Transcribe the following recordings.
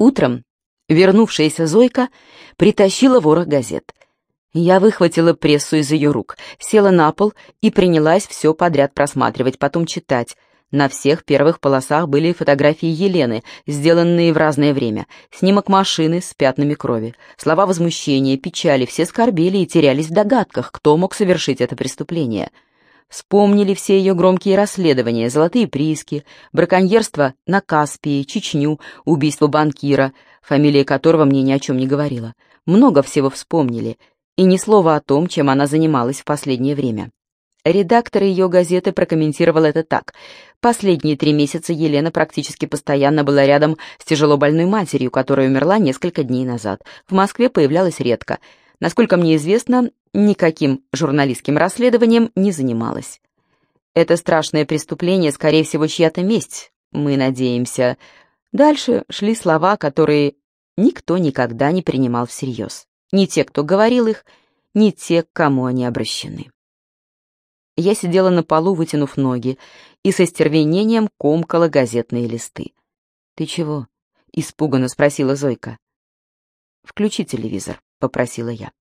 Утром вернувшаяся Зойка притащила ворох газет. Я выхватила прессу из ее рук, села на пол и принялась все подряд просматривать, потом читать. На всех первых полосах были фотографии Елены, сделанные в разное время, снимок машины с пятнами крови. Слова возмущения, печали, все скорбели и терялись в догадках, кто мог совершить это преступление. Вспомнили все ее громкие расследования, золотые прииски, браконьерство на Каспии, Чечню, убийство банкира, фамилия которого мне ни о чем не говорила. Много всего вспомнили, и ни слова о том, чем она занималась в последнее время. Редактор ее газеты прокомментировал это так. Последние три месяца Елена практически постоянно была рядом с тяжелобольной матерью, которая умерла несколько дней назад. В Москве появлялась редко. Насколько мне известно, никаким журналистским расследованием не занималась. Это страшное преступление, скорее всего, чья-то месть, мы надеемся. Дальше шли слова, которые никто никогда не принимал всерьез. Ни те, кто говорил их, ни те, к кому они обращены. Я сидела на полу, вытянув ноги, и со стервенением комкала газетные листы. «Ты чего?» — испуганно спросила Зойка. «Включи телевизор», — попросила я.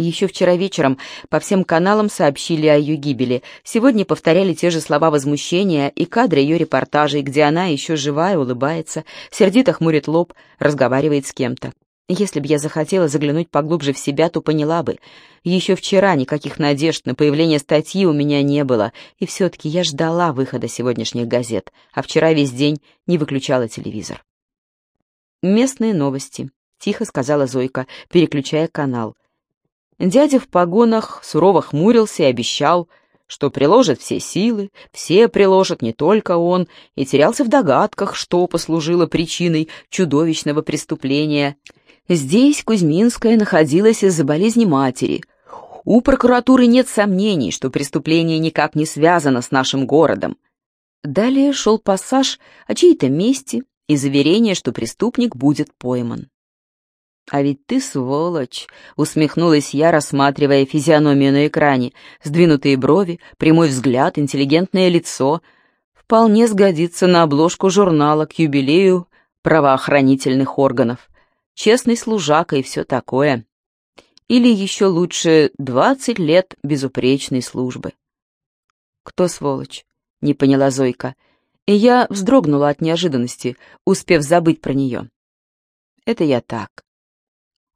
Еще вчера вечером по всем каналам сообщили о ее гибели. Сегодня повторяли те же слова возмущения и кадры ее репортажей, где она еще живая, улыбается, сердито хмурит лоб, разговаривает с кем-то. Если бы я захотела заглянуть поглубже в себя, то поняла бы. Еще вчера никаких надежд на появление статьи у меня не было, и все-таки я ждала выхода сегодняшних газет, а вчера весь день не выключала телевизор. «Местные новости», — тихо сказала Зойка, переключая канал. Дядя в погонах сурово хмурился и обещал, что приложит все силы, все приложат, не только он, и терялся в догадках, что послужило причиной чудовищного преступления — Здесь Кузьминская находилась из-за болезни матери. У прокуратуры нет сомнений, что преступление никак не связано с нашим городом. Далее шел пассаж о чьей-то мести и заверение, что преступник будет пойман. «А ведь ты сволочь!» — усмехнулась я, рассматривая физиономию на экране. Сдвинутые брови, прямой взгляд, интеллигентное лицо. Вполне сгодится на обложку журнала к юбилею правоохранительных органов честный служака и все такое. Или еще лучше двадцать лет безупречной службы. «Кто сволочь?» — не поняла Зойка. И я вздрогнула от неожиданности, успев забыть про нее. «Это я так».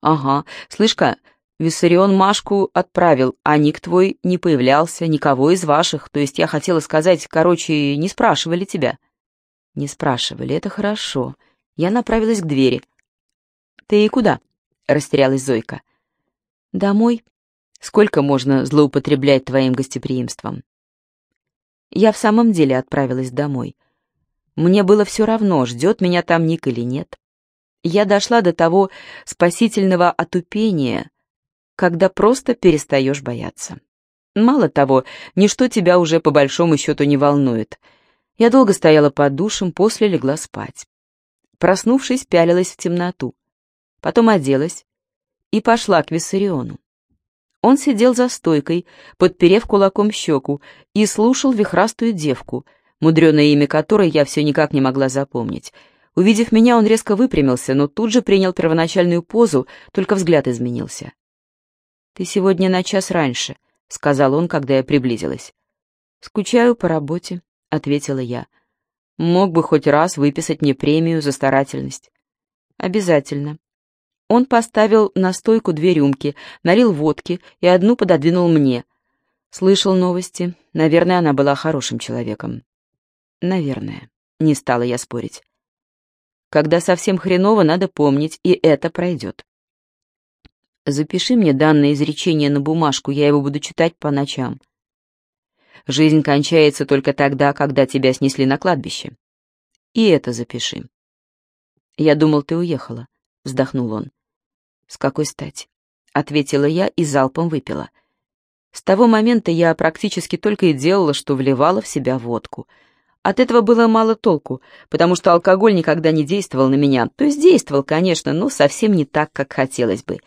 «Ага, слышь-ка, Виссарион Машку отправил, а ник твой не появлялся, никого из ваших, то есть я хотела сказать, короче, не спрашивали тебя». «Не спрашивали, это хорошо». Я направилась к двери. «Ты и куда?» — растерялась Зойка. «Домой. Сколько можно злоупотреблять твоим гостеприимством?» Я в самом деле отправилась домой. Мне было все равно, ждет меня там Ник или нет. Я дошла до того спасительного отупения, когда просто перестаешь бояться. Мало того, ничто тебя уже по большому счету не волнует. Я долго стояла под душем, после легла спать. Проснувшись, пялилась в темноту потом оделась и пошла к Виссариону. Он сидел за стойкой, подперев кулаком щеку, и слушал вихрастую девку, мудреное имя которой я все никак не могла запомнить. Увидев меня, он резко выпрямился, но тут же принял первоначальную позу, только взгляд изменился. «Ты сегодня на час раньше», — сказал он, когда я приблизилась. «Скучаю по работе», — ответила я. «Мог бы хоть раз выписать мне премию за старательность». «Обязательно», он поставил на стойку две рюмки, налил водки и одну пододвинул мне. Слышал новости. Наверное, она была хорошим человеком. Наверное. Не стала я спорить. Когда совсем хреново, надо помнить, и это пройдет. Запиши мне данное изречение на бумажку, я его буду читать по ночам. Жизнь кончается только тогда, когда тебя снесли на кладбище. И это запиши. Я думал, ты уехала, вздохнул он. «С какой стати?» — ответила я и залпом выпила. С того момента я практически только и делала, что вливала в себя водку. От этого было мало толку, потому что алкоголь никогда не действовал на меня. То есть действовал, конечно, но совсем не так, как хотелось бы.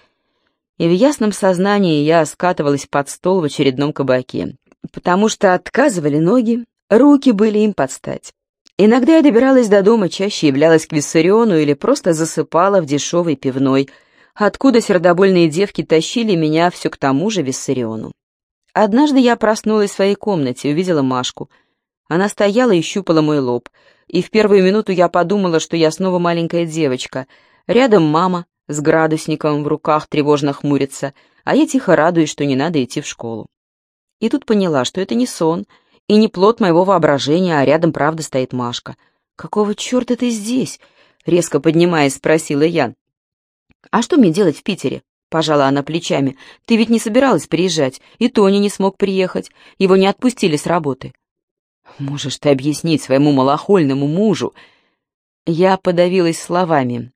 И в ясном сознании я скатывалась под стол в очередном кабаке, потому что отказывали ноги, руки были им под стать. Иногда я добиралась до дома, чаще являлась к Виссариону или просто засыпала в дешевой пивной, откуда сердобольные девки тащили меня все к тому же Виссариону. Однажды я проснулась в своей комнате и увидела Машку. Она стояла и щупала мой лоб, и в первую минуту я подумала, что я снова маленькая девочка. Рядом мама с градусником в руках тревожно хмурится, а я тихо радуюсь, что не надо идти в школу. И тут поняла, что это не сон — и не плод моего воображения, а рядом правда стоит Машка. «Какого черта ты здесь?» — резко поднимаясь, спросила я. «А что мне делать в Питере?» — пожала она плечами. «Ты ведь не собиралась приезжать, и Тони не смог приехать. Его не отпустили с работы». «Можешь ты объяснить своему малохольному мужу?» Я подавилась словами,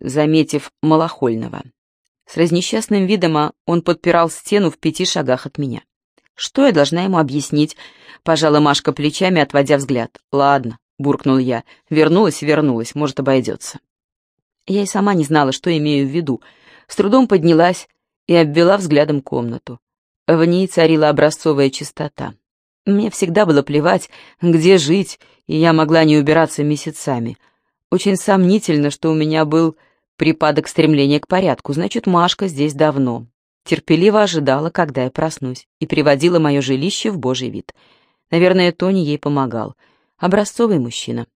заметив малохольного. С разнесчастным видом а он подпирал стену в пяти шагах от меня. Что я должна ему объяснить? Пожала Машка плечами, отводя взгляд. Ладно, буркнул я. Вернулась вернулась, может, обойдется. Я и сама не знала, что имею в виду. С трудом поднялась и обвела взглядом комнату. В ней царила образцовая чистота. Мне всегда было плевать, где жить, и я могла не убираться месяцами. Очень сомнительно, что у меня был припадок стремления к порядку, значит, Машка здесь давно терпеливо ожидала, когда я проснусь, и приводила мое жилище в божий вид. Наверное, Тони ей помогал. Образцовый мужчина.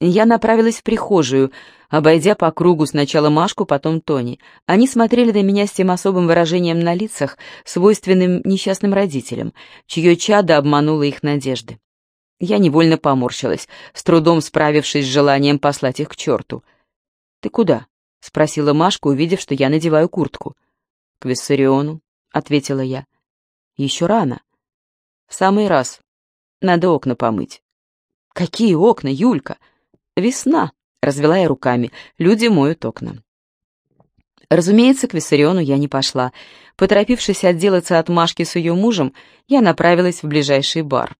Я направилась в прихожую, обойдя по кругу сначала Машку, потом Тони. Они смотрели на меня с тем особым выражением на лицах, свойственным несчастным родителям, чье чадо обмануло их надежды. Я невольно поморщилась, с трудом справившись с желанием послать их к черту. «Ты куда?» — спросила Машка, увидев, что я надеваю куртку. «К Виссариону», — ответила я. «Еще рано». «В самый раз. Надо окна помыть». «Какие окна, Юлька?» «Весна», — развела я руками. «Люди моют окна». Разумеется, к Виссариону я не пошла. Поторопившись отделаться от Машки с ее мужем, я направилась в ближайший бар.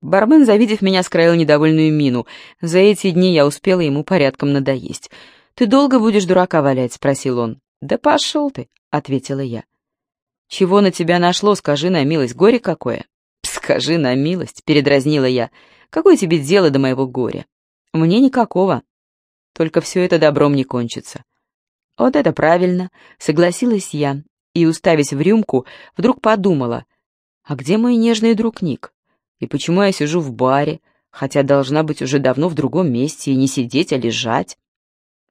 Бармен, завидев меня, скроил недовольную мину. За эти дни я успела ему порядком надоесть. «Ты долго будешь дурака валять?» — спросил он. «Да пошел ты», — ответила я. «Чего на тебя нашло, скажи на милость, горе какое?» «Скажи на милость», — передразнила я. «Какое тебе дело до моего горя?» «Мне никакого. Только все это добром не кончится». «Вот это правильно», — согласилась я, и, уставясь в рюмку, вдруг подумала, «А где мой нежный друг Ник? И почему я сижу в баре, хотя должна быть уже давно в другом месте и не сидеть, а лежать?»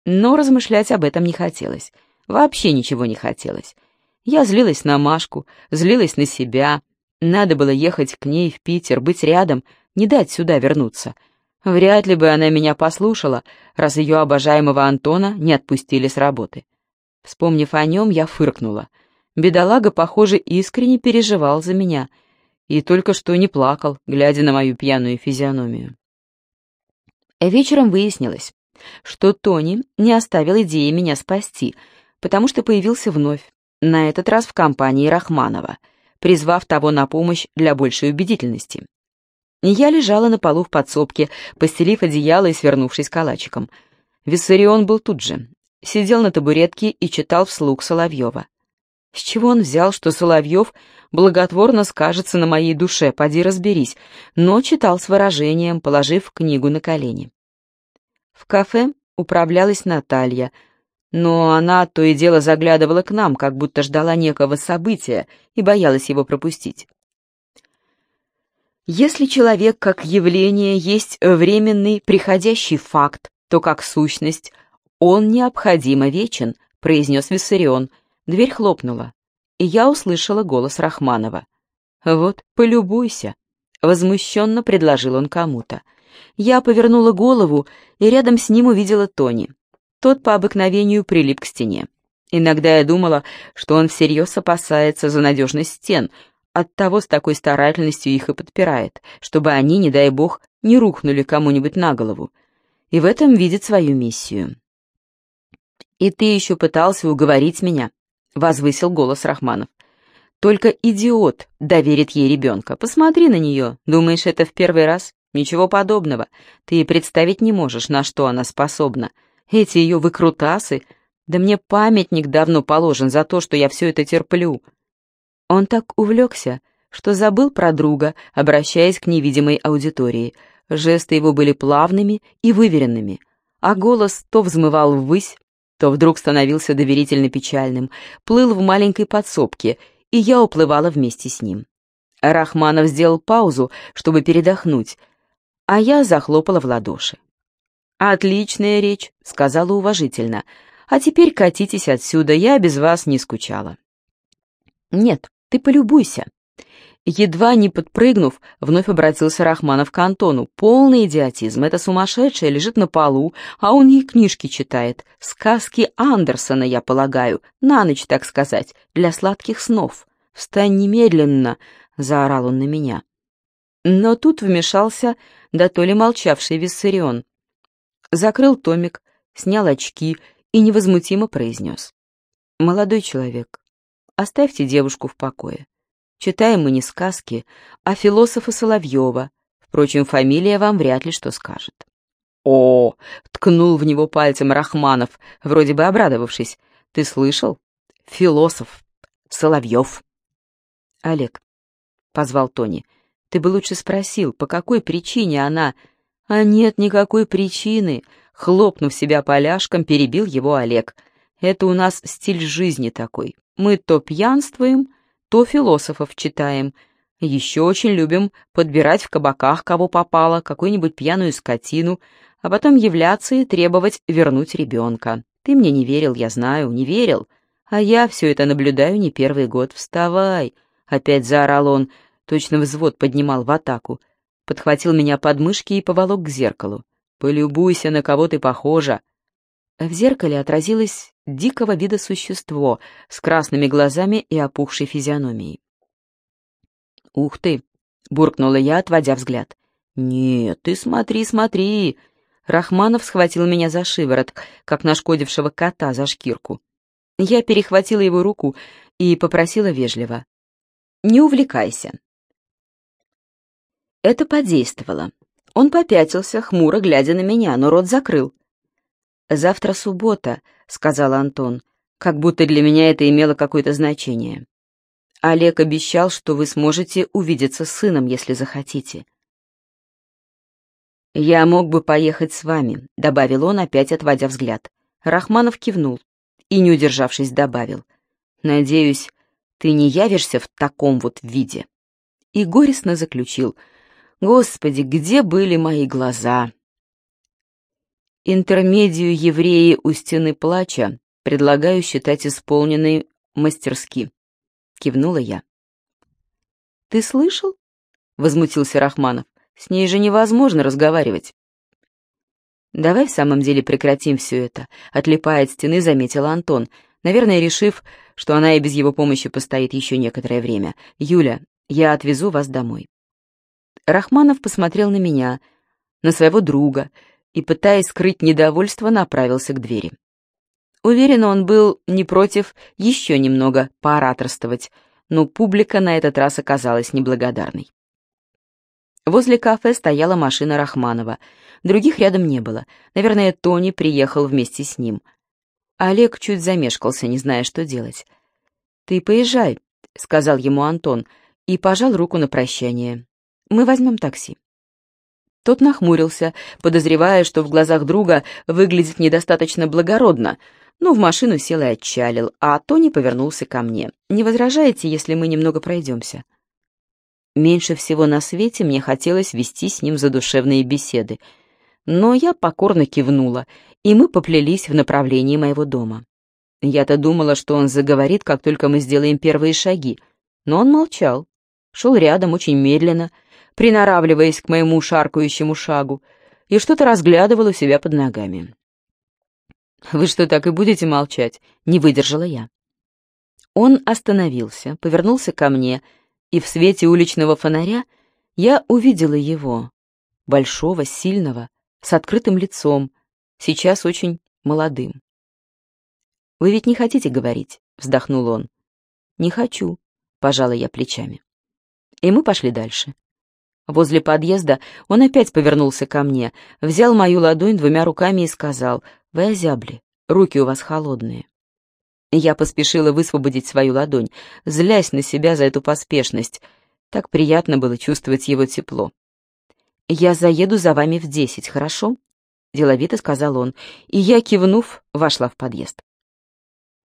Но размышлять об этом не хотелось. Вообще ничего не хотелось. Я злилась на Машку, злилась на себя. Надо было ехать к ней в Питер, быть рядом, не дать сюда вернуться. Вряд ли бы она меня послушала, раз ее обожаемого Антона не отпустили с работы. Вспомнив о нем, я фыркнула. Бедолага, похоже, искренне переживал за меня и только что не плакал, глядя на мою пьяную физиономию. Вечером выяснилось, что Тони не оставил идеи меня спасти — потому что появился вновь, на этот раз в компании Рахманова, призвав того на помощь для большей убедительности. Я лежала на полу в подсобке, постелив одеяло и свернувшись калачиком. Виссарион был тут же, сидел на табуретке и читал вслух Соловьева. С чего он взял, что Соловьев благотворно скажется на моей душе, поди разберись, но читал с выражением, положив книгу на колени. В кафе управлялась Наталья, но она то и дело заглядывала к нам, как будто ждала некого события и боялась его пропустить. Если человек как явление есть временный приходящий факт, то как сущность он необходимо вечен, произнес Виссарион. Дверь хлопнула, и я услышала голос Рахманова. «Вот, полюбуйся», — возмущенно предложил он кому-то. Я повернула голову, и рядом с ним увидела Тони. Тот по обыкновению прилип к стене. Иногда я думала, что он всерьез опасается за надежность стен, оттого с такой старательностью их и подпирает, чтобы они, не дай бог, не рухнули кому-нибудь на голову. И в этом видит свою миссию. «И ты еще пытался уговорить меня», — возвысил голос Рахманов. «Только идиот доверит ей ребенка. Посмотри на нее. Думаешь, это в первый раз? Ничего подобного. Ты представить не можешь, на что она способна эти ее выкрутасы, да мне памятник давно положен за то, что я все это терплю. Он так увлекся, что забыл про друга, обращаясь к невидимой аудитории. Жесты его были плавными и выверенными, а голос то взмывал ввысь, то вдруг становился доверительно печальным, плыл в маленькой подсобке, и я уплывала вместе с ним. Рахманов сделал паузу, чтобы передохнуть, а я захлопала в ладоши. «Отличная речь», — сказала уважительно. «А теперь катитесь отсюда, я без вас не скучала». «Нет, ты полюбуйся». Едва не подпрыгнув, вновь обратился Рахманов к Антону. «Полный идиотизм. Это сумасшедшая лежит на полу, а он ей книжки читает. Сказки Андерсона, я полагаю. На ночь, так сказать, для сладких снов. Встань немедленно!» — заорал он на меня. Но тут вмешался да то ли молчавший Виссарион. Закрыл томик, снял очки и невозмутимо произнес. «Молодой человек, оставьте девушку в покое. Читаем мы не сказки, а философа Соловьева. Впрочем, фамилия вам вряд ли что скажет». «О!» — ткнул в него пальцем Рахманов, вроде бы обрадовавшись. «Ты слышал? Философ. Соловьев». «Олег», — позвал Тони, — «ты бы лучше спросил, по какой причине она...» «А нет никакой причины», — хлопнув себя поляшком, перебил его Олег. «Это у нас стиль жизни такой. Мы то пьянствуем, то философов читаем. Еще очень любим подбирать в кабаках, кого попало, какую-нибудь пьяную скотину, а потом являться и требовать вернуть ребенка. Ты мне не верил, я знаю, не верил. А я все это наблюдаю не первый год. Вставай!» Опять заорал он, точно взвод поднимал в атаку подхватил меня под мышки и поволок к зеркалу. «Полюбуйся, на кого ты похожа!» В зеркале отразилось дикого вида существо с красными глазами и опухшей физиономией. «Ух ты!» — буркнула я, отводя взгляд. «Нет, ты смотри, смотри!» Рахманов схватил меня за шиворот, как нашкодившего кота за шкирку. Я перехватила его руку и попросила вежливо. «Не увлекайся. Это подействовало. Он попятился, хмуро глядя на меня, но рот закрыл. «Завтра суббота», — сказал Антон, как будто для меня это имело какое-то значение. «Олег обещал, что вы сможете увидеться с сыном, если захотите». «Я мог бы поехать с вами», — добавил он, опять отводя взгляд. Рахманов кивнул и, не удержавшись, добавил. «Надеюсь, ты не явишься в таком вот виде». И горестно заключил — Господи, где были мои глаза? Интермедию евреи у стены плача предлагаю считать исполненной мастерски. Кивнула я. Ты слышал? Возмутился Рахманов. С ней же невозможно разговаривать. «Давай в самом деле прекратим все это», — отлипая от стены, заметила Антон, наверное, решив, что она и без его помощи постоит еще некоторое время. «Юля, я отвезу вас домой». Рахманов посмотрел на меня, на своего друга, и, пытаясь скрыть недовольство, направился к двери. Уверен, он был не против еще немного поораторствовать, но публика на этот раз оказалась неблагодарной. Возле кафе стояла машина Рахманова. Других рядом не было. Наверное, Тони приехал вместе с ним. Олег чуть замешкался, не зная, что делать. «Ты поезжай», — сказал ему Антон, и пожал руку на прощание. Мы возьмем такси». Тот нахмурился, подозревая, что в глазах друга выглядит недостаточно благородно, но в машину сел и отчалил, а Тони повернулся ко мне. «Не возражаете, если мы немного пройдемся?» Меньше всего на свете мне хотелось вести с ним задушевные беседы, но я покорно кивнула, и мы поплелись в направлении моего дома. Я-то думала, что он заговорит, как только мы сделаем первые шаги, но он молчал, шел рядом очень медленно, приноравливаясь к моему шаркающему шагу, и что-то разглядывал у себя под ногами. «Вы что, так и будете молчать?» — не выдержала я. Он остановился, повернулся ко мне, и в свете уличного фонаря я увидела его, большого, сильного, с открытым лицом, сейчас очень молодым. «Вы ведь не хотите говорить?» — вздохнул он. «Не хочу», — пожала я плечами. И мы пошли дальше. Возле подъезда он опять повернулся ко мне, взял мою ладонь двумя руками и сказал, «Вы озябли, руки у вас холодные». Я поспешила высвободить свою ладонь, злясь на себя за эту поспешность. Так приятно было чувствовать его тепло. «Я заеду за вами в десять, хорошо?» — деловито сказал он, и я, кивнув, вошла в подъезд.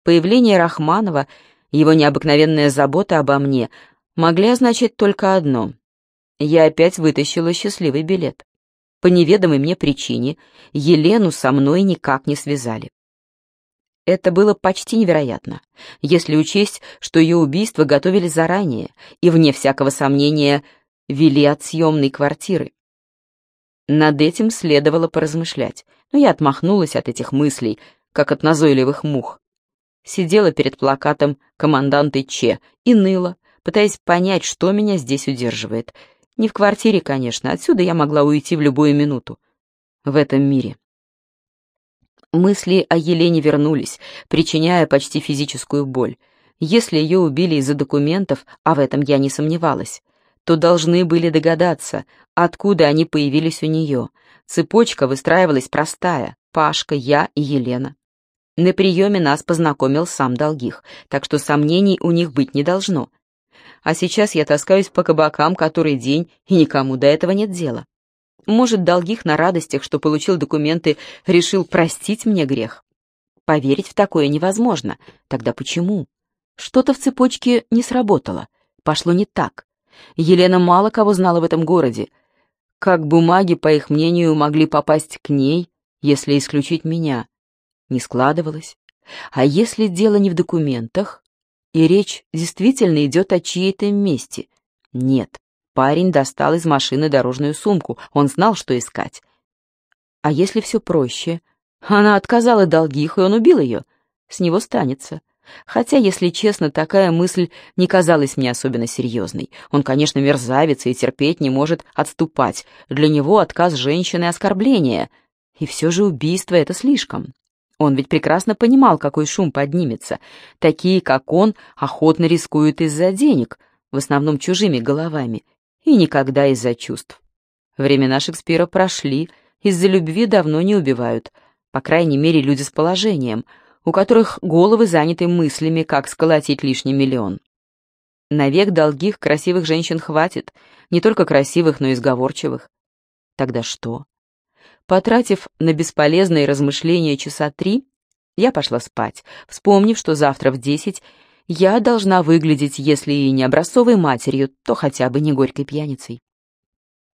Появление Рахманова, его необыкновенная забота обо мне, могли означать только одно. Я опять вытащила счастливый билет. По неведомой мне причине Елену со мной никак не связали. Это было почти невероятно, если учесть, что ее убийство готовили заранее и, вне всякого сомнения, вели от съемной квартиры. Над этим следовало поразмышлять, но я отмахнулась от этих мыслей, как от назойливых мух. Сидела перед плакатом команданты Че и ныла, пытаясь понять, что меня здесь удерживает. Не в квартире, конечно, отсюда я могла уйти в любую минуту. В этом мире. Мысли о Елене вернулись, причиняя почти физическую боль. Если ее убили из-за документов, а в этом я не сомневалась, то должны были догадаться, откуда они появились у нее. Цепочка выстраивалась простая — Пашка, я и Елена. На приеме нас познакомил сам Долгих, так что сомнений у них быть не должно. А сейчас я таскаюсь по кабакам который день, и никому до этого нет дела. Может, долгих на радостях, что получил документы, решил простить мне грех? Поверить в такое невозможно. Тогда почему? Что-то в цепочке не сработало. Пошло не так. Елена мало кого знала в этом городе. Как бумаги, по их мнению, могли попасть к ней, если исключить меня? Не складывалось. А если дело не в документах, и речь действительно идет о чьей-то месте? Нет, Парень достал из машины дорожную сумку, он знал, что искать. А если все проще? Она отказала долгих, и он убил ее. С него станется. Хотя, если честно, такая мысль не казалась мне особенно серьезной. Он, конечно, мерзавец и терпеть не может отступать. Для него отказ женщины — оскорбление. И все же убийство — это слишком. Он ведь прекрасно понимал, какой шум поднимется. Такие, как он, охотно рискуют из-за денег, в основном чужими головами, и никогда из-за чувств. Времена Шекспира прошли, из-за любви давно не убивают, по крайней мере, люди с положением, у которых головы заняты мыслями, как сколотить лишний миллион. Навек долгих красивых женщин хватит, не только красивых, но и сговорчивых. Тогда что? Потратив на бесполезные размышления часа три, я пошла спать, вспомнив, что завтра в десять я должна выглядеть, если и не образцовой матерью, то хотя бы не горькой пьяницей.